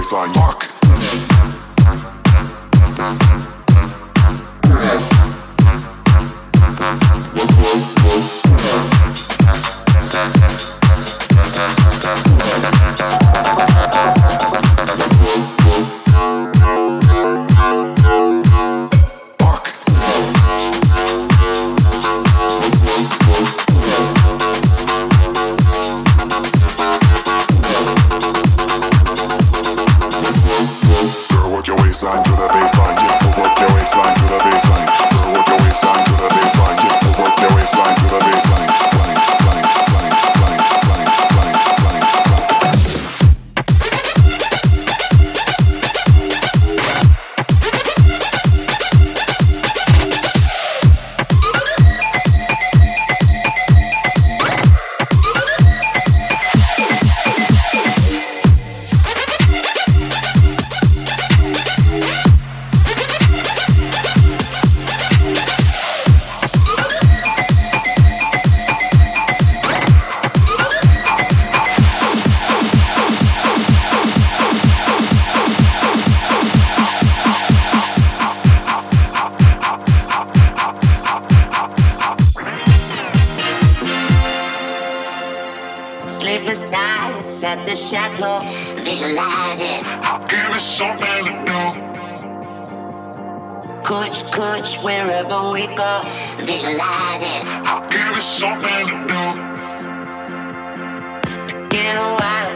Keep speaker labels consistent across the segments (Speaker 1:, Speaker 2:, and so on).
Speaker 1: baseline, baseline, hypnotize at the shadow. Visualize it. I'll give it something to do. Coach, coach, wherever we go. Visualize it. I'll give it something to do. To
Speaker 2: get a while.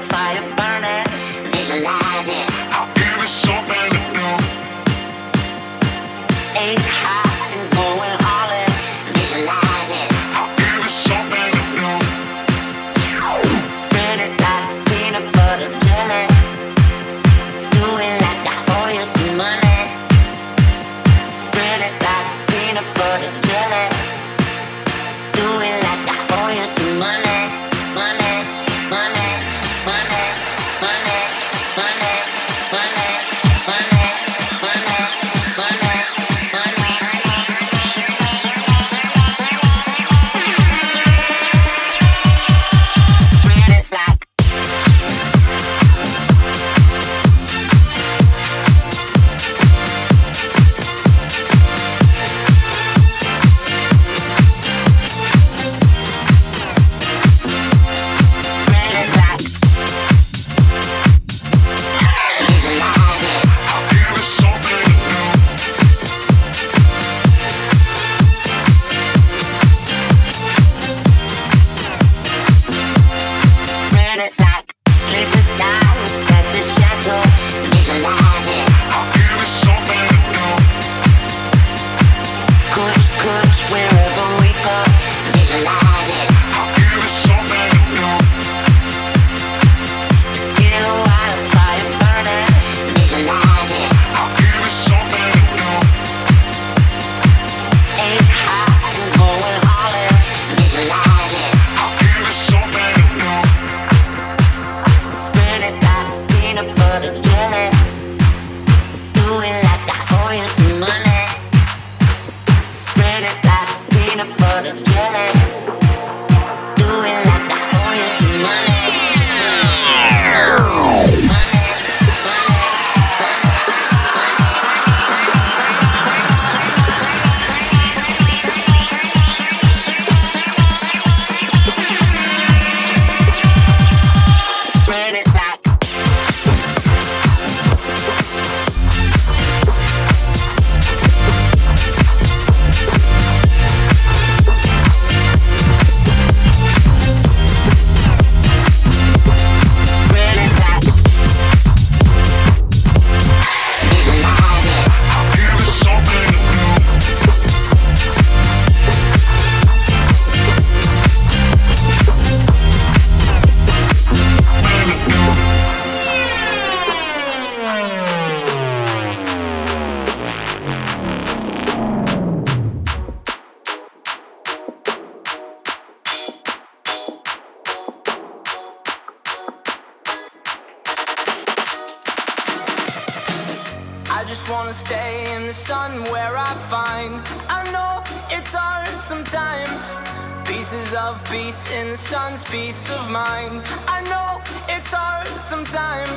Speaker 2: Peace of mind. I know it's hard sometimes.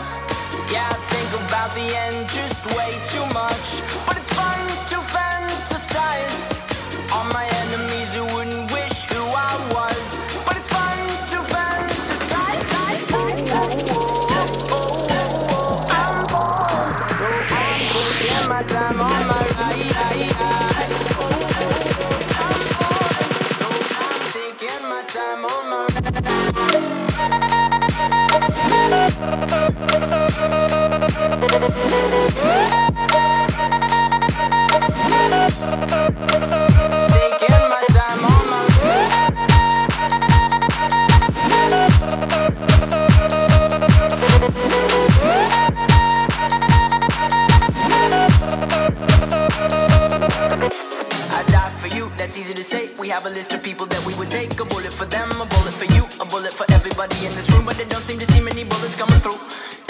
Speaker 2: That's easy to say. We have a list of people that we would take. A bullet for them, a bullet for you, a bullet for everybody in this room. But they don't seem to see many bullets coming through.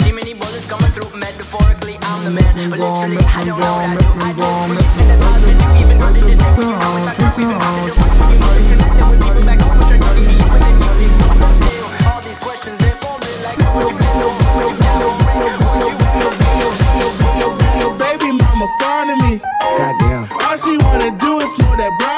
Speaker 2: See many bullets coming through. Metaphorically, I'm the man. But literally, I don't know what I do. I do and that's hard to do. Even when you know it's not when people back home, then you. Still, all these questions, they folded like, what you.
Speaker 3: Goddamn.
Speaker 4: All she wanna do is that brown.